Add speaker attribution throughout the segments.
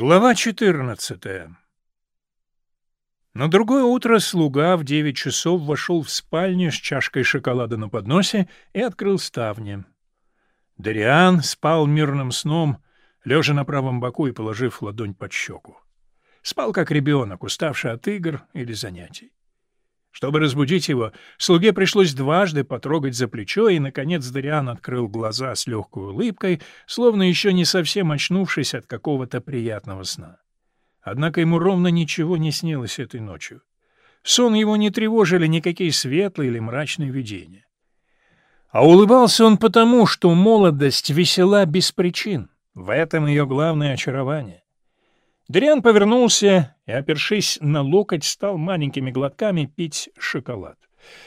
Speaker 1: Глава 14 На другое утро слуга в девять часов вошел в спальню с чашкой шоколада на подносе и открыл ставни. Дариан спал мирным сном, лежа на правом боку и положив ладонь под щеку. Спал как ребенок, уставший от игр или занятий. Чтобы разбудить его, слуге пришлось дважды потрогать за плечо, и, наконец, Дариан открыл глаза с легкой улыбкой, словно еще не совсем очнувшись от какого-то приятного сна. Однако ему ровно ничего не снилось этой ночью. Сон его не тревожили никакие светлые или мрачные видения. А улыбался он потому, что молодость весела без причин. В этом ее главное очарование. Дриан повернулся и, опершись на локоть, стал маленькими глотками пить шоколад.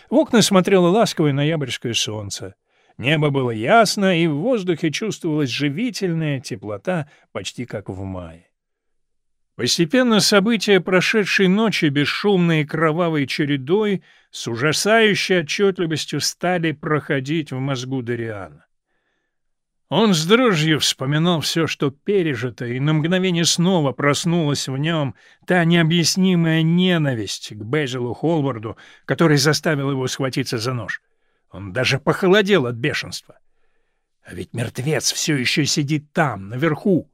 Speaker 1: В окна смотрело ласковое ноябрьское солнце. Небо было ясно, и в воздухе чувствовалась живительная теплота, почти как в мае. Постепенно события прошедшей ночи бесшумной и кровавой чередой с ужасающей отчетливостью стали проходить в мозгу Дариана. Он с дрожью вспоминал все, что пережито, и на мгновение снова проснулась в нем та необъяснимая ненависть к Безилу Холварду, который заставил его схватиться за нож. Он даже похолодел от бешенства. А ведь мертвец все еще сидит там, наверху,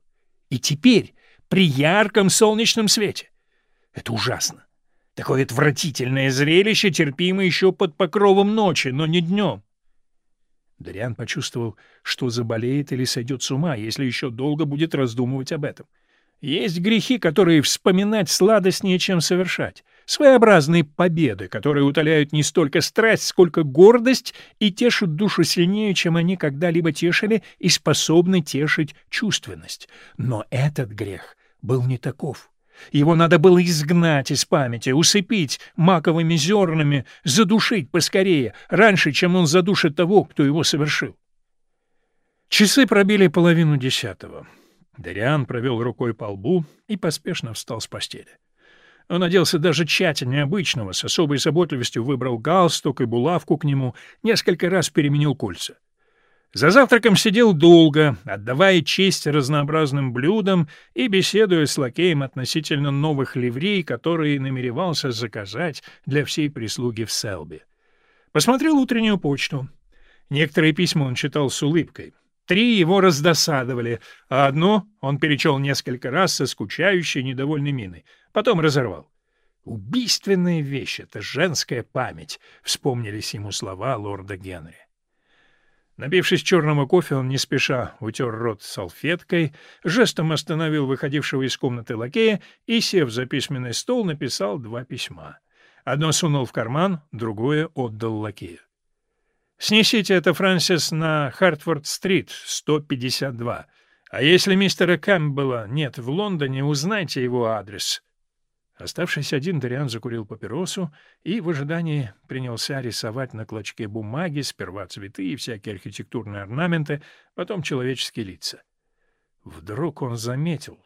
Speaker 1: и теперь при ярком солнечном свете. Это ужасно. Такое отвратительное зрелище терпимо еще под покровом ночи, но не днем. Дариан почувствовал, что заболеет или сойдет с ума, если еще долго будет раздумывать об этом. Есть грехи, которые вспоминать сладостнее, чем совершать. Своеобразные победы, которые утоляют не столько страсть, сколько гордость и тешат душу сильнее, чем они когда-либо тешили и способны тешить чувственность. Но этот грех был не таков. Его надо было изгнать из памяти, усыпить маковыми зернами, задушить поскорее, раньше, чем он задушит того, кто его совершил. Часы пробили половину десятого. Дариан провел рукой по лбу и поспешно встал с постели. Он оделся даже тщательнее обычного, с особой заботливостью выбрал галстук и булавку к нему, несколько раз переменил кольца. За завтраком сидел долго, отдавая честь разнообразным блюдам и беседуя с лакеем относительно новых ливрей, которые намеревался заказать для всей прислуги в Селби. Посмотрел утреннюю почту. Некоторые письма он читал с улыбкой. Три его раздосадовали, а одно он перечел несколько раз со скучающей недовольной миной. Потом разорвал. «Убийственная вещь — это женская память», — вспомнились ему слова лорда Генри. Напившись черного кофе, он не спеша утер рот салфеткой, жестом остановил выходившего из комнаты лакея и, сев за письменный стол, написал два письма. Одно сунул в карман, другое отдал лакею. «Снесите это, Фрэнсис, на Хартфорд-стрит, 152. А если мистера Кэмпбелла нет в Лондоне, узнайте его адрес. Оставшись один, Дариан закурил папиросу и в ожидании принялся рисовать на клочке бумаги сперва цветы и всякие архитектурные орнаменты, потом человеческие лица. Вдруг он заметил,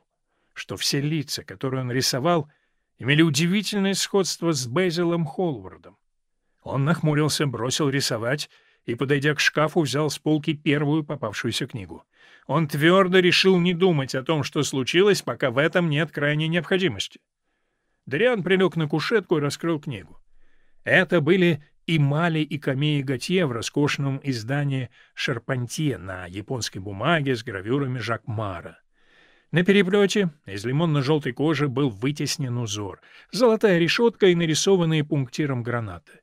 Speaker 1: что все лица, которые он рисовал, имели удивительное сходство с Безилом Холвардом. Он нахмурился, бросил рисовать и, подойдя к шкафу, взял с полки первую попавшуюся книгу. Он твердо решил не думать о том, что случилось, пока в этом нет крайней необходимости. Дриан прилег на кушетку и раскрыл книгу. Это были Имали и Камеи Готье в роскошном издании «Шарпантье» на японской бумаге с гравюрами Жакмара. На переплете из лимонно-желтой кожи был вытеснен узор, золотая решетка и нарисованные пунктиром гранаты.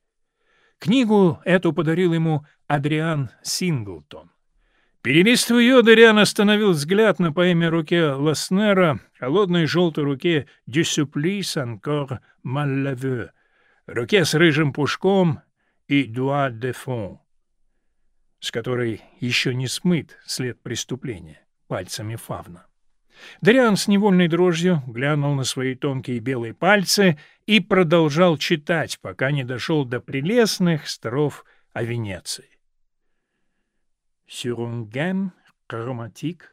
Speaker 1: Книгу эту подарил ему Адриан Синглтон. Перелистывая ее, Дориан остановил взгляд на поэме руке Ласнера, холодной желтой руке «Du supplice encore mal руке с рыжим пушком и «Doigt de fond», с которой еще не смыт след преступления пальцами фавна. Дориан с невольной дрожью глянул на свои тонкие белые пальцы и продолжал читать, пока не дошел до прелестных строф о Венеции. Sur une gamme chromatique,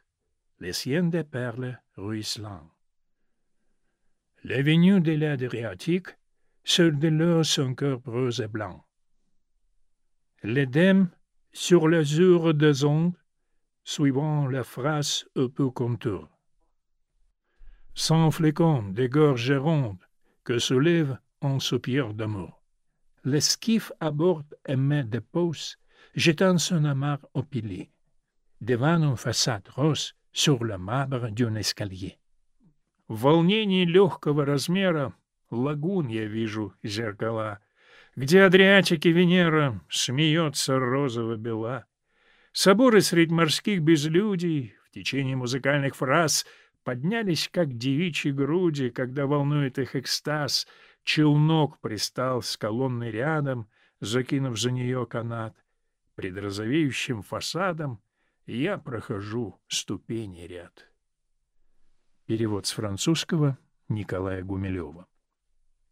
Speaker 1: les siennes de perles ruisselant. L'avenue de l'Adriatique, sur de l'eau son cœur rose et blanc. L'Édème, sur l'azur des ondes, suivant la phrase au peu contour. sans flécon des gorges rondes que soulève un soupir d'amour. L'esquif à bord aimait dépose, jetant son amarre au pilier, devant une façade rose sur le marbre d'un escalier. В волнении легкого размера лагун я вижу зеркала, где Адриатики Венера смеется розово-бела. Соборы средь морских безлюдий в течение музыкальных фраз поднялись, как девичьи груди, когда волнует их экстаз. Челнок пристал с колонной рядом, закинув за нее канат. Пред розовеющим фасадом я прохожу ступени ряд. Перевод с французского Николая Гумилева.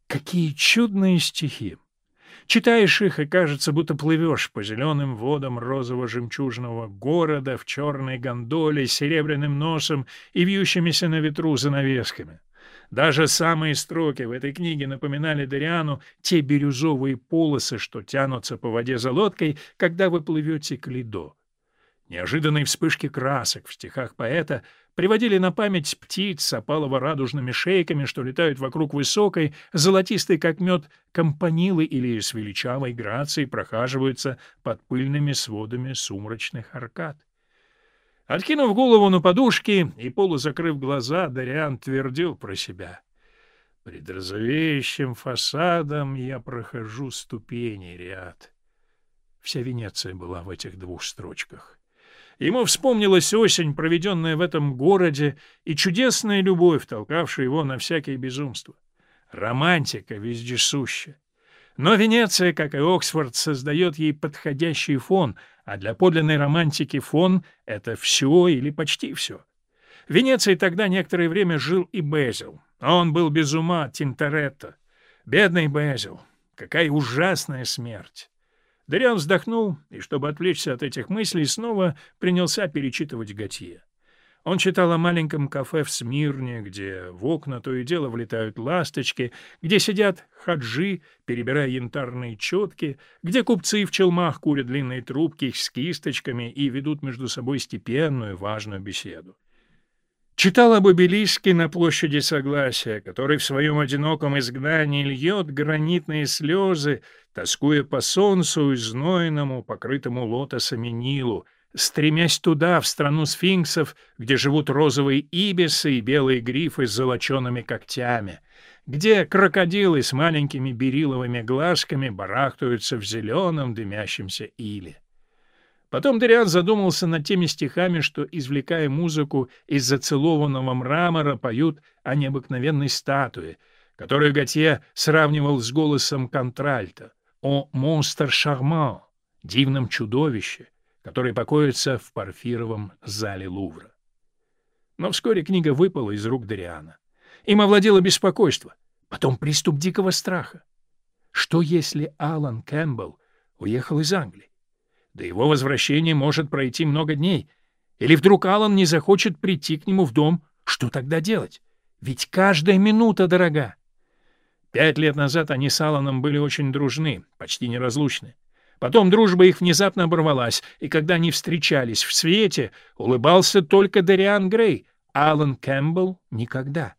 Speaker 1: Какие чудные стихи! Читаешь их, и кажется, будто плывешь по зеленым водам розово-жемчужного города в черной гондоле с серебряным носом и вьющимися на ветру занавесками. Даже самые строки в этой книге напоминали Дариану те бирюзовые полосы, что тянутся по воде за лодкой, когда вы плывете к лидо. Неожиданные вспышки красок в стихах поэта приводили на память птиц с опалово-радужными шейками, что летают вокруг высокой, золотистой как мед, компанилы или с величавой грацией прохаживаются под пыльными сводами сумрачных аркад. Откинув голову на подушки и полузакрыв глаза, Дариан твердил про себя. «Пред розовеющим фасадом я прохожу ступени ряд». Вся Венеция была в этих двух строчках. Ему вспомнилась осень, проведенная в этом городе, и чудесная любовь, толкавшая его на всякие безумства. Романтика вездесуща. Но Венеция, как и Оксфорд, создает ей подходящий фон, а для подлинной романтики фон — это все или почти все. В Венеции тогда некоторое время жил и Безил. Он был без ума от Тинторетто. Бедный Безил. Какая ужасная смерть. Дариан вздохнул и, чтобы отвлечься от этих мыслей, снова принялся перечитывать Готье. Он читал о маленьком кафе в Смирне, где в окна то и дело влетают ласточки, где сидят хаджи, перебирая янтарные четки, где купцы в челмах курят длинные трубки с кисточками и ведут между собой степенную важную беседу. Читал об обелиске на площади Согласия, который в своем одиноком изгнании льет гранитные слезы, тоскуя по солнцу и знойному, покрытому лотосами Нилу, стремясь туда, в страну сфинксов, где живут розовые ибисы и белые грифы с золочеными когтями, где крокодилы с маленькими бериловыми глазками барахтаются в зеленом дымящемся иле. Потом Дориан задумался над теми стихами, что, извлекая музыку из зацелованного мрамора, поют о необыкновенной статуе, которую Готье сравнивал с голосом контральта, о «монстр шарман», дивном чудовище, которое покоится в парфировом зале Лувра. Но вскоре книга выпала из рук Дориана. Им овладело беспокойство, потом приступ дикого страха. Что если Алан Кэмпбелл уехал из Англии? До его возвращения может пройти много дней. Или вдруг Алан не захочет прийти к нему в дом? Что тогда делать? Ведь каждая минута дорога. Пять лет назад они с Аланом были очень дружны, почти неразлучны. Потом дружба их внезапно оборвалась, и когда они встречались в свете, улыбался только Дариан Грей, Алан Кэмпбелл — никогда.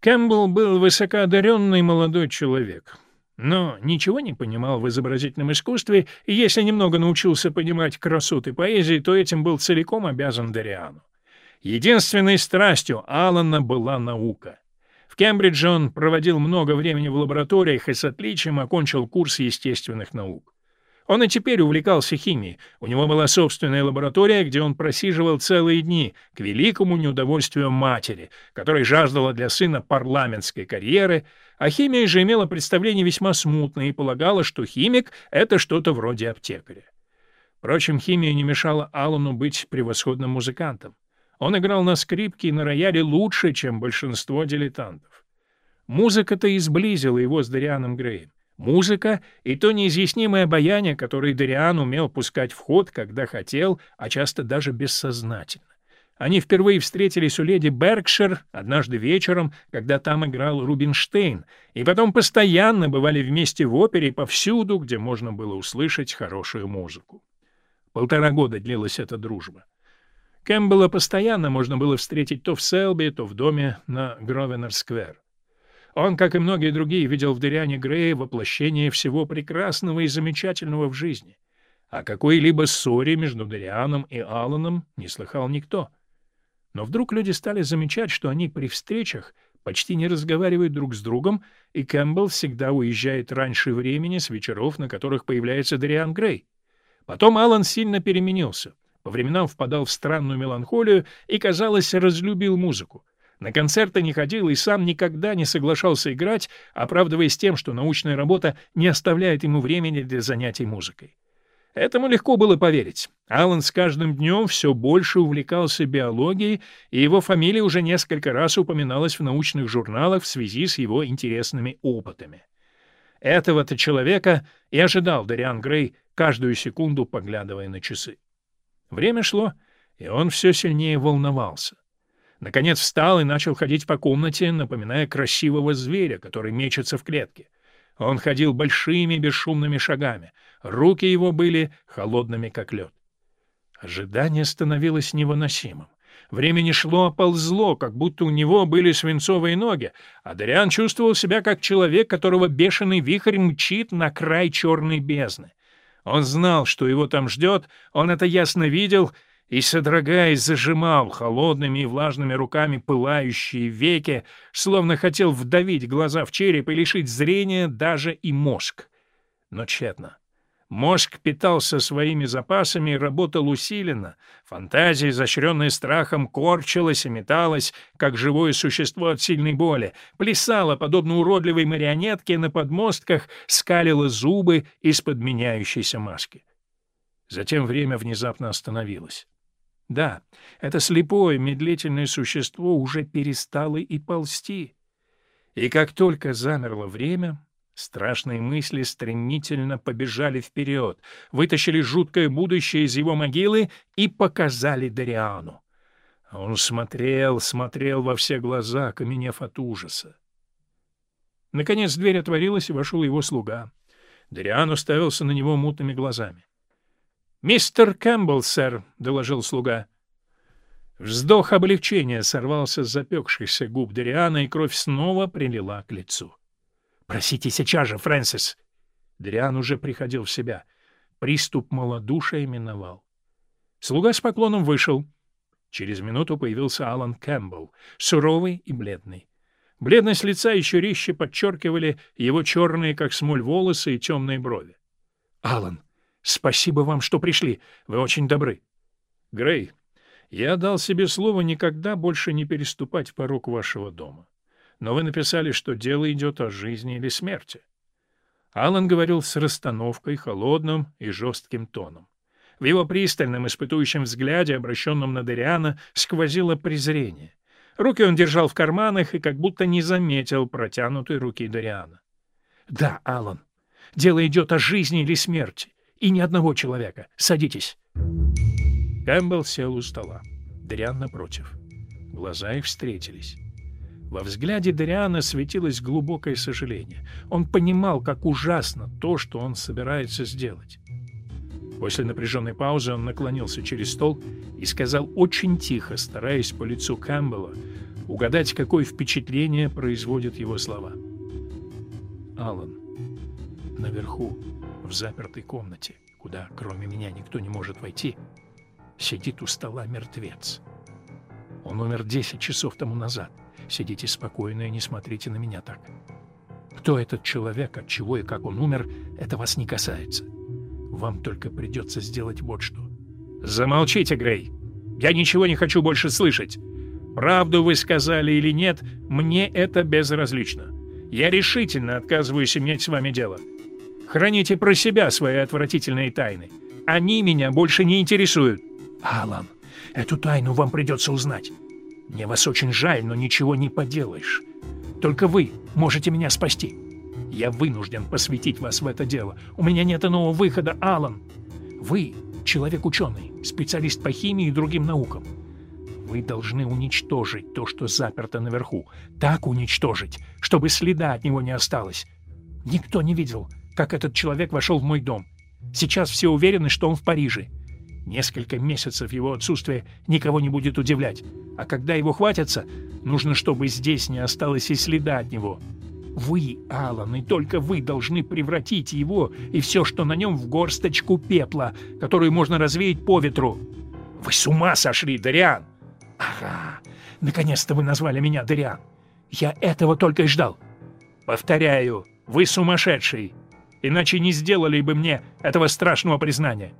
Speaker 1: Кэмпбелл был высокоодаренный молодой человек но ничего не понимал в изобразительном искусстве, и если немного научился понимать красоты поэзии, то этим был целиком обязан Дариану. Единственной страстью Алана была наука. В Кембридже он проводил много времени в лабораториях и с отличием окончил курс естественных наук. Он и теперь увлекался химией. У него была собственная лаборатория, где он просиживал целые дни, к великому неудовольствию матери, которая жаждала для сына парламентской карьеры, а химия же имела представление весьма смутное и полагала, что химик — это что-то вроде аптекаря. Впрочем, химия не мешала Аллану быть превосходным музыкантом. Он играл на скрипке и на рояле лучше, чем большинство дилетантов. Музыка-то и сблизила его с Дарианом Греем. Музыка и то неизъяснимое обаяние, которое Дариан умел пускать в ход, когда хотел, а часто даже бессознательно. Они впервые встретились у леди Беркшир однажды вечером, когда там играл Рубинштейн, и потом постоянно бывали вместе в опере повсюду, где можно было услышать хорошую музыку. Полтора года длилась эта дружба. Кэмпбелла постоянно можно было встретить то в Селби, то в доме на Гровенер-сквер. Он, как и многие другие, видел в Дыриане Грее воплощение всего прекрасного и замечательного в жизни. О какой-либо ссоре между Дорианом и Алланом не слыхал никто. Но вдруг люди стали замечать, что они при встречах почти не разговаривают друг с другом, и Кэмпбелл всегда уезжает раньше времени с вечеров, на которых появляется Дориан Грей. Потом Аллан сильно переменился — по временам впадал в странную меланхолию и, казалось, разлюбил музыку. На концерты не ходил и сам никогда не соглашался играть, оправдываясь тем, что научная работа не оставляет ему времени для занятий музыкой. Этому легко было поверить. Аллан с каждым днем все больше увлекался биологией, и его фамилия уже несколько раз упоминалась в научных журналах в связи с его интересными опытами. Этого-то человека и ожидал Дариан Грей, каждую секунду поглядывая на часы. Время шло, и он все сильнее волновался. Наконец встал и начал ходить по комнате, напоминая красивого зверя, который мечется в клетке. Он ходил большими бесшумными шагами. Руки его были холодными, как лед. Ожидание становилось невыносимым. Время не шло, а ползло, как будто у него были свинцовые ноги, а Дариан чувствовал себя как человек, которого бешеный вихрь мчит на край черной бездны. Он знал, что его там ждет, он это ясно видел и, содрогаясь, зажимал холодными и влажными руками пылающие веки, словно хотел вдавить глаза в череп и лишить зрения даже и мозг. Но тщетно. Мозг питался своими запасами и работал усиленно. Фантазия, изощренная страхом, корчилась и металась, как живое существо от сильной боли, плясала, подобно уродливой марионетке, на подмостках, скалила зубы из-под меняющейся маски. Затем время внезапно остановилось. Да, это слепое, медлительное существо уже перестало и ползти. И как только замерло время, Страшные мысли стремительно побежали вперед, вытащили жуткое будущее из его могилы и показали Дариану. Он смотрел, смотрел во все глаза, каменев от ужаса. Наконец дверь отворилась, и вошел его слуга. Дариан уставился на него мутными глазами. — Мистер Кэмпбелл, сэр, — доложил слуга. Вздох облегчения сорвался с запекшихся губ Дариана, и кровь снова прилила к лицу. — Просите сейчас же, Фрэнсис. Дриан уже приходил в себя. Приступ малодушия миновал. Слуга с поклоном вышел. Через минуту появился Алан Кэмпбелл, суровый и бледный. Бледность лица еще резче подчеркивали его черные, как смоль, волосы и темные брови. — Алан, спасибо вам, что пришли. Вы очень добры. — Грей, я дал себе слово никогда больше не переступать порог вашего дома но вы написали, что дело идет о жизни или смерти. Аллан говорил с расстановкой, холодным и жестким тоном. В его пристальном, испытующем взгляде, обращенном на Дериана, сквозило презрение. Руки он держал в карманах и как будто не заметил протянутой руки Дориана. — Да, Аллан, дело идет о жизни или смерти, и ни одного человека. Садитесь. Кэмпбелл сел у стола. Дориан напротив. Глаза их встретились. Во взгляде Дариана светилось глубокое сожаление. Он понимал, как ужасно то, что он собирается сделать. После напряженной паузы он наклонился через стол и сказал очень тихо, стараясь по лицу Кэмпбелла, угадать, какое впечатление производят его слова. «Алан, наверху, в запертой комнате, куда кроме меня никто не может войти, сидит у стола мертвец. Он умер десять часов тому назад». Сидите спокойно и не смотрите на меня так. Кто этот человек, от чего и как он умер, это вас не касается. Вам только придется сделать вот что. Замолчите, Грей. Я ничего не хочу больше слышать. Правду вы сказали или нет, мне это безразлично. Я решительно отказываюсь иметь с вами дело. Храните про себя свои отвратительные тайны. Они меня больше не интересуют. Алан, эту тайну вам придется узнать. Мне вас очень жаль, но ничего не поделаешь. Только вы можете меня спасти. Я вынужден посвятить вас в это дело. У меня нет иного выхода, Алан. Вы — человек-ученый, специалист по химии и другим наукам. Вы должны уничтожить то, что заперто наверху. Так уничтожить, чтобы следа от него не осталось. Никто не видел, как этот человек вошел в мой дом. Сейчас все уверены, что он в Париже. Несколько месяцев его отсутствия никого не будет удивлять. А когда его хватятся, нужно, чтобы здесь не осталось и следа от него. Вы, Алан, и только вы должны превратить его и все, что на нем, в горсточку пепла, которую можно развеять по ветру. Вы с ума сошли, Дариан! Ага, наконец-то вы назвали меня Дариан. Я этого только и ждал. Повторяю, вы сумасшедший. Иначе не сделали бы мне этого страшного признания.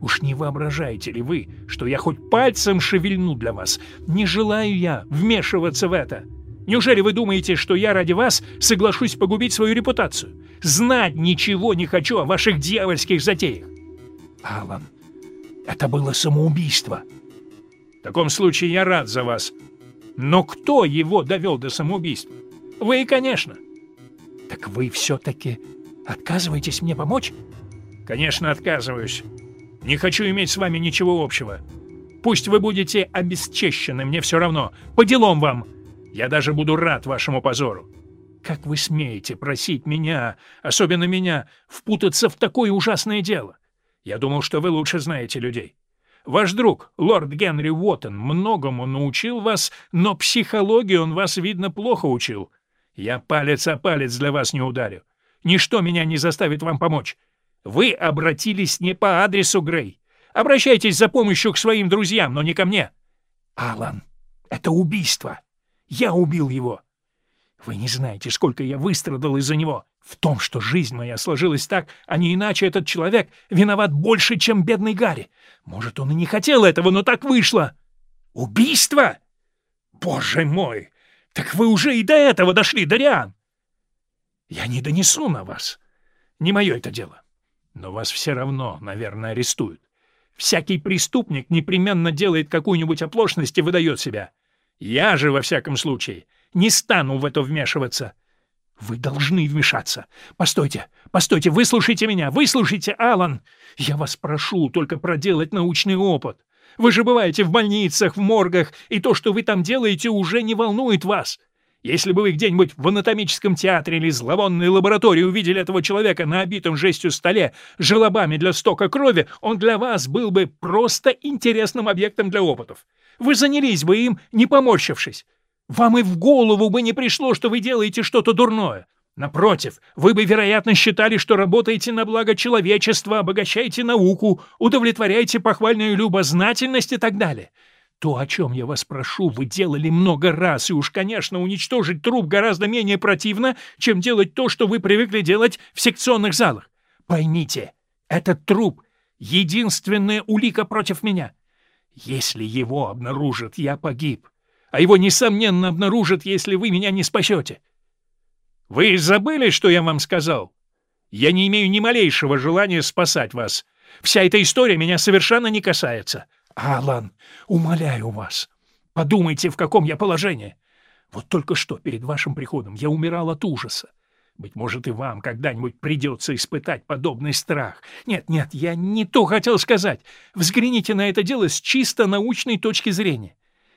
Speaker 1: Уж не воображаете ли вы, что я хоть пальцем шевельну для вас? Не желаю я вмешиваться в это. Неужели вы думаете, что я ради вас соглашусь погубить свою репутацию? Знать ничего не хочу о ваших дьявольских затеях. Алан, это было самоубийство. В таком случае я рад за вас. Но кто его довел до самоубийства? Вы, конечно. Так вы все-таки отказываетесь мне помочь? Конечно, отказываюсь. Не хочу иметь с вами ничего общего. Пусть вы будете обесчещены, мне все равно. По делам вам. Я даже буду рад вашему позору. Как вы смеете просить меня, особенно меня, впутаться в такое ужасное дело? Я думал, что вы лучше знаете людей. Ваш друг, лорд Генри Уоттон, многому научил вас, но психологию он вас, видно, плохо учил. Я палец о палец для вас не ударю. Ничто меня не заставит вам помочь. Вы обратились не по адресу, Грей. Обращайтесь за помощью к своим друзьям, но не ко мне. Алан, это убийство. Я убил его. Вы не знаете, сколько я выстрадал из-за него. В том, что жизнь моя сложилась так, а не иначе этот человек виноват больше, чем бедный Гарри. Может, он и не хотел этого, но так вышло. Убийство? Боже мой! Так вы уже и до этого дошли, Дариан! Я не донесу на вас. Не мое это дело. Но вас все равно, наверное, арестуют. Всякий преступник непременно делает какую-нибудь оплошность и выдает себя. Я же, во всяком случае, не стану в это вмешиваться. Вы должны вмешаться. Постойте, постойте, выслушайте меня, выслушайте, Алан. Я вас прошу только проделать научный опыт. Вы же бываете в больницах, в моргах, и то, что вы там делаете, уже не волнует вас. Если бы вы где-нибудь в анатомическом театре или зловонной лаборатории увидели этого человека на обитом жестью столе желобами для стока крови, он для вас был бы просто интересным объектом для опытов. Вы занялись бы им, не поморщившись. Вам и в голову бы не пришло, что вы делаете что-то дурное. Напротив, вы бы, вероятно, считали, что работаете на благо человечества, обогащаете науку, удовлетворяете похвальную любознательность и так далее. То, о чем я вас прошу, вы делали много раз, и уж, конечно, уничтожить труп гораздо менее противно, чем делать то, что вы привыкли делать в секционных залах. Поймите, этот труп — единственная улика против меня. Если его обнаружат, я погиб, а его, несомненно, обнаружат, если вы меня не спасете. Вы забыли, что я вам сказал? Я не имею ни малейшего желания спасать вас. Вся эта история меня совершенно не касается. — Алан, умоляю вас, подумайте, в каком я положении. Вот только что перед вашим приходом я умирал от ужаса. Быть может, и вам когда-нибудь придется испытать подобный страх. Нет, нет, я не то хотел сказать. Взгляните на это дело с чисто научной точки зрения.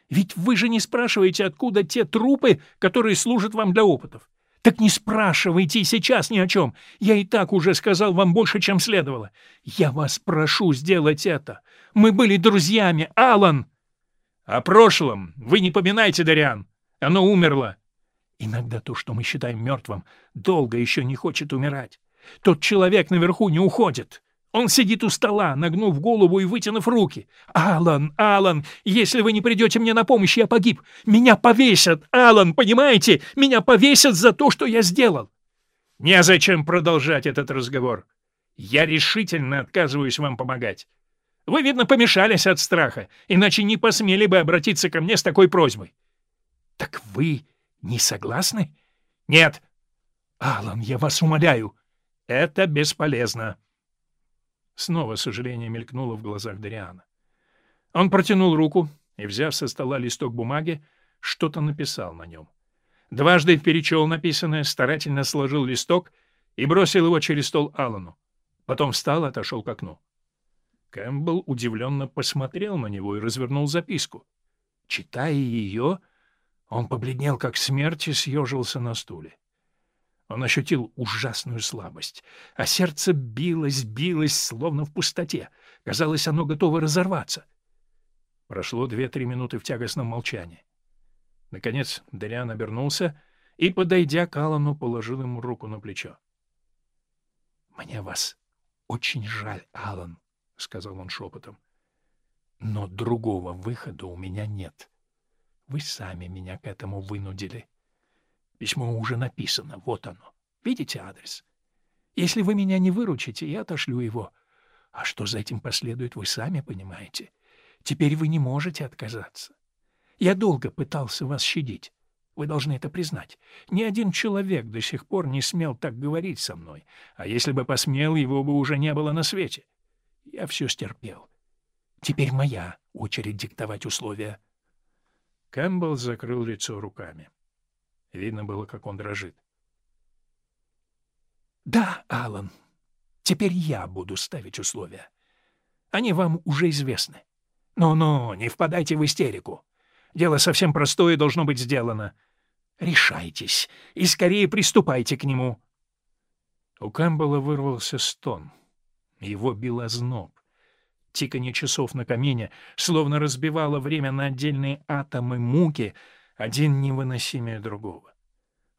Speaker 1: Ведь вы же не спрашиваете, откуда те трупы, которые служат вам для опытов. Так не спрашивайте сейчас ни о чем. Я и так уже сказал вам больше, чем следовало. Я вас прошу сделать это. Мы были друзьями, Алан. О прошлом вы не поминайте, Дариан. Оно умерло. Иногда то, что мы считаем мертвым, долго еще не хочет умирать. Тот человек наверху не уходит. Он сидит у стола, нагнув голову и вытянув руки. «Алан, Алан, если вы не придете мне на помощь, я погиб. Меня повесят, Алан, понимаете? Меня повесят за то, что я сделал». «Незачем продолжать этот разговор. Я решительно отказываюсь вам помогать. Вы, видно, помешались от страха, иначе не посмели бы обратиться ко мне с такой просьбой». «Так вы не согласны?» «Нет». «Алан, я вас умоляю». «Это бесполезно». Снова сожаление мелькнуло в глазах Дариана. Он протянул руку и, взяв со стола листок бумаги, что-то написал на нем. Дважды перечел написанное, старательно сложил листок и бросил его через стол Аллану. Потом встал и отошел к окну. Кэмпбелл удивленно посмотрел на него и развернул записку. Читая ее, он побледнел, как смерть, и съежился на стуле. Он ощутил ужасную слабость, а сердце билось, билось, словно в пустоте. Казалось, оно готово разорваться. Прошло две-три минуты в тягостном молчании. Наконец Дариан обернулся и, подойдя к Аллану, положил ему руку на плечо. — Мне вас очень жаль, Аллан, — сказал он шепотом. — Но другого выхода у меня нет. Вы сами меня к этому вынудили. Письмо уже написано, вот оно. Видите адрес? Если вы меня не выручите, я отошлю его. А что за этим последует, вы сами понимаете. Теперь вы не можете отказаться. Я долго пытался вас щадить. Вы должны это признать. Ни один человек до сих пор не смел так говорить со мной, а если бы посмел, его бы уже не было на свете. Я все стерпел. Теперь моя очередь диктовать условия. Кэмпбелл закрыл лицо руками. Видно было, как он дрожит. «Да, Алан, теперь я буду ставить условия. Они вам уже известны. Но-но, не впадайте в истерику. Дело совсем простое должно быть сделано. Решайтесь и скорее приступайте к нему». У Кэмпбелла вырвался стон. Его бил озноб. Тиканье часов на камине словно разбивало время на отдельные атомы муки, один невыносимее другого.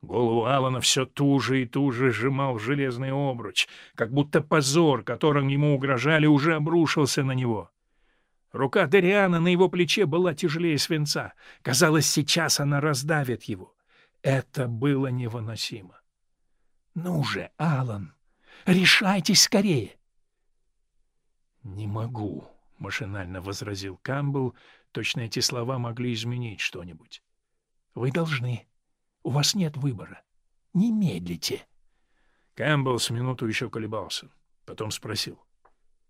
Speaker 1: Голову Алана все туже и туже сжимал железный обруч, как будто позор, которым ему угрожали, уже обрушился на него. Рука Дариана на его плече была тяжелее свинца. Казалось, сейчас она раздавит его. Это было невыносимо. — Ну же, Алан, решайтесь скорее! — Не могу, — машинально возразил Камбл. Точно эти слова могли изменить что-нибудь. — Вы должны. У вас нет выбора. Не медлите. Кэмпбелл с минуту еще колебался. Потом спросил.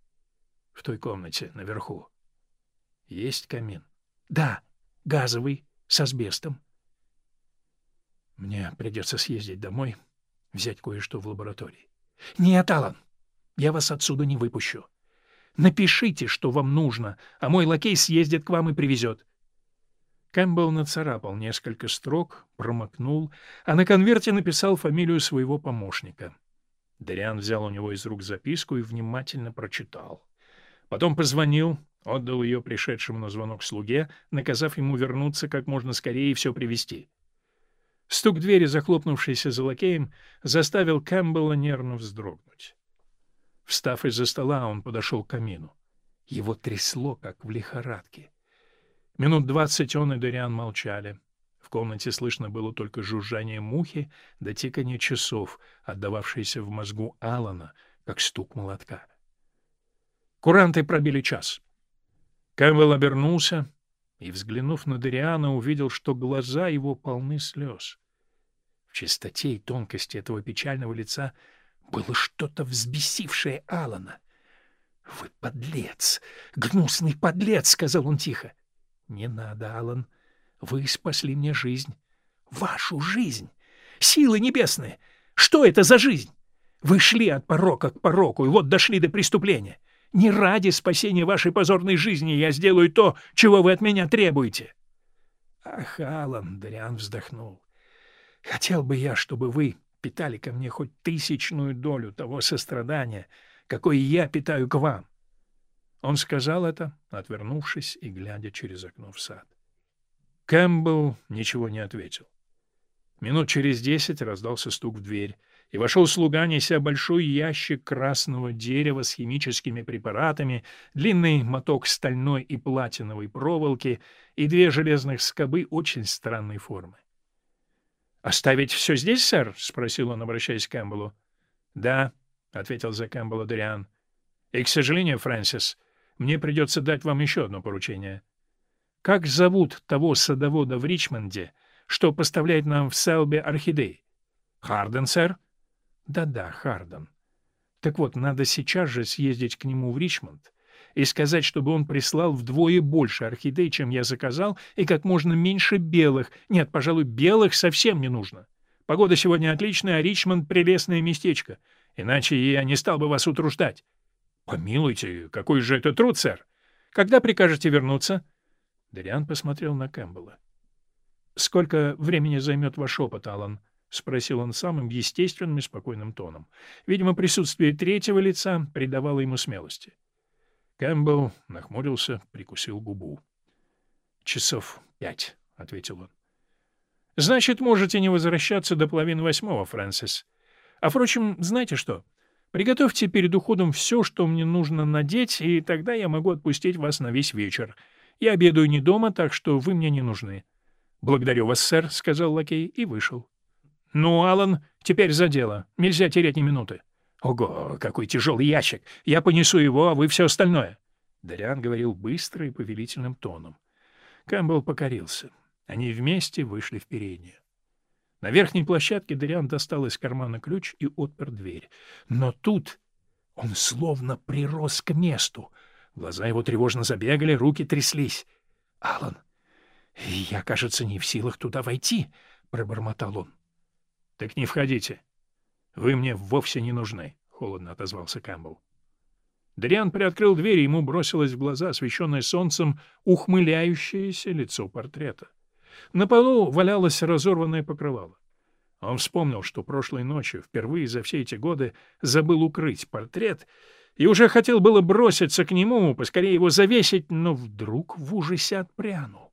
Speaker 1: — В той комнате, наверху, есть камин? — Да, газовый, с асбестом. — Мне придется съездить домой, взять кое-что в лаборатории. — Нет, Алан, я вас отсюда не выпущу. Напишите, что вам нужно, а мой лакей съездит к вам и привезет. — Кэмпбелл нацарапал несколько строк, промокнул, а на конверте написал фамилию своего помощника. Дариан взял у него из рук записку и внимательно прочитал. Потом позвонил, отдал ее пришедшему на звонок слуге, наказав ему вернуться как можно скорее и все привести. Стук двери, захлопнувшийся за лакеем, заставил Кэмпбелла нервно вздрогнуть. Встав из-за стола, он подошел к камину. Его трясло, как в лихорадке. Минут двадцать он и Дориан молчали. В комнате слышно было только жужжание мухи да тиканье часов, отдававшиеся в мозгу Алана, как стук молотка. Куранты пробили час. Кэмпбелл обернулся и, взглянув на Дориана, увидел, что глаза его полны слез. В чистоте и тонкости этого печального лица было что-то взбесившее Алана. — Вы подлец! Гнусный подлец! — сказал он тихо. —— Не надо, Алан. Вы спасли мне жизнь. Вашу жизнь! Силы небесные! Что это за жизнь? Вы шли от порока к пороку, и вот дошли до преступления. Не ради спасения вашей позорной жизни я сделаю то, чего вы от меня требуете. Ах, Алан, Дариан вздохнул. Хотел бы я, чтобы вы питали ко мне хоть тысячную долю того сострадания, какое я питаю к вам. Он сказал это, отвернувшись и глядя через окно в сад. Кэмпбелл ничего не ответил. Минут через десять раздался стук в дверь, и вошел слуга, неся большой ящик красного дерева с химическими препаратами, длинный моток стальной и платиновой проволоки и две железных скобы очень странной формы. — Оставить все здесь, сэр? — спросил он, обращаясь к Кэмпбеллу. — Да, — ответил за Кэмпбелла Дориан. — И, к сожалению, Фрэнсис, мне придется дать вам еще одно поручение. Как зовут того садовода в Ричмонде, что поставляет нам в Селбе орхидей? Харден, сэр? Да-да, Харден. Так вот, надо сейчас же съездить к нему в Ричмонд и сказать, чтобы он прислал вдвое больше орхидей, чем я заказал, и как можно меньше белых. Нет, пожалуй, белых совсем не нужно. Погода сегодня отличная, а Ричмонд — прелестное местечко. Иначе я не стал бы вас утруждать. — Помилуйте, какой же это труд, сэр? Когда прикажете вернуться? Дариан посмотрел на Кэмпбелла. — Сколько времени займет ваш опыт, Аллан? — спросил он самым естественным и спокойным тоном. Видимо, присутствие третьего лица придавало ему смелости. Кэмпбелл нахмурился, прикусил губу. «Часов пять», — ответил он. «Значит, можете не возвращаться до половины восьмого, Фрэнсис. А, впрочем, знаете что? Приготовьте перед уходом все, что мне нужно надеть, и тогда я могу отпустить вас на весь вечер. Я обедаю не дома, так что вы мне не нужны». «Благодарю вас, сэр», — сказал лакей и вышел. «Ну, Алан, теперь за дело. Нельзя терять ни минуты». «Ого, какой тяжелый ящик! Я понесу его, а вы все остальное!» Дариан говорил быстро и повелительным тоном. Кэмпбелл покорился. Они вместе вышли в переднюю. На верхней площадке Дариан достал из кармана ключ и отпер дверь. Но тут он словно прирос к месту. Глаза его тревожно забегали, руки тряслись. «Алан, я, кажется, не в силах туда войти», — пробормотал он. «Так не входите. Вы мне вовсе не нужны», — холодно отозвался Кэмпбелл. Дриан приоткрыл дверь, и ему бросилось в глаза, освещенное солнцем, ухмыляющееся лицо портрета. На полу валялось разорванное покрывало. Он вспомнил, что прошлой ночью, впервые за все эти годы, забыл укрыть портрет и уже хотел было броситься к нему, поскорее его завесить, но вдруг в ужасе отпрянул.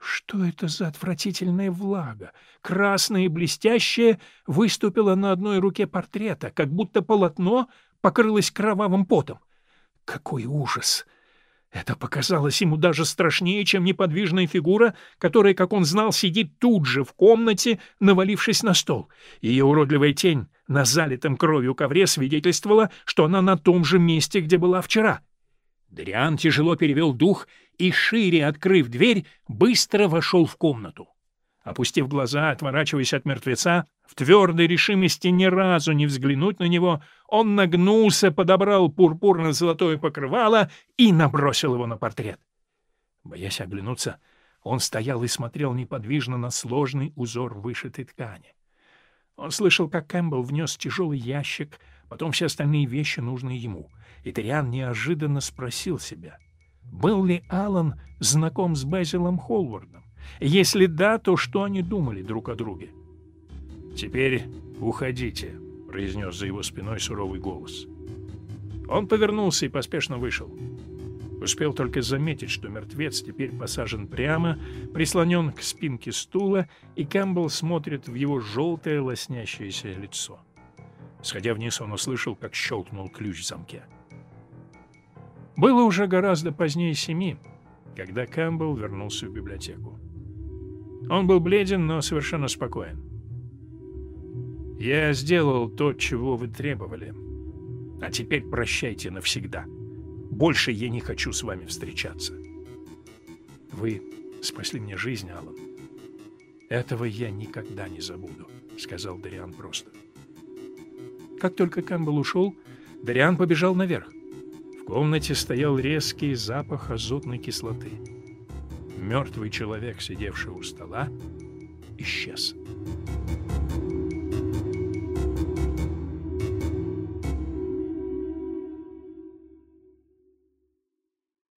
Speaker 1: Что это за отвратительная влага? Красная и блестящая выступила на одной руке портрета, как будто полотно покрылось кровавым потом. Какой ужас! Это показалось ему даже страшнее, чем неподвижная фигура, которая, как он знал, сидит тут же в комнате, навалившись на стол. Ее уродливая тень на залитом кровью ковре свидетельствовала, что она на том же месте, где была вчера. Дриан тяжело перевел дух и, шире открыв дверь, быстро вошел в комнату. Опустив глаза, отворачиваясь от мертвеца, в твердой решимости ни разу не взглянуть на него, он нагнулся, подобрал пурпурно-золотое покрывало и набросил его на портрет. Боясь оглянуться, он стоял и смотрел неподвижно на сложный узор вышитой ткани. Он слышал, как Кэмпбелл внес тяжелый ящик, потом все остальные вещи, нужные ему. И Ториан неожиданно спросил себя — был ли Алан знаком с Безилом Холвардом? Если да, то что они думали друг о друге? «Теперь уходите», — произнес за его спиной суровый голос. Он повернулся и поспешно вышел. Успел только заметить, что мертвец теперь посажен прямо, прислонен к спинке стула, и Кэмпбелл смотрит в его желтое лоснящееся лицо. Сходя вниз, он услышал, как щелкнул ключ в замке. Было уже гораздо позднее семи, когда Кэмпбелл вернулся в библиотеку. Он был бледен, но совершенно спокоен. «Я сделал то, чего вы требовали. А теперь прощайте навсегда. Больше я не хочу с вами встречаться. Вы спасли мне жизнь, Алан. Этого я никогда не забуду», — сказал Дариан просто. Как только Кэмпбелл ушел, Дариан побежал наверх комнате стоял резкий запах азотной кислоты. Мертвый человек, сидевший у стола, исчез.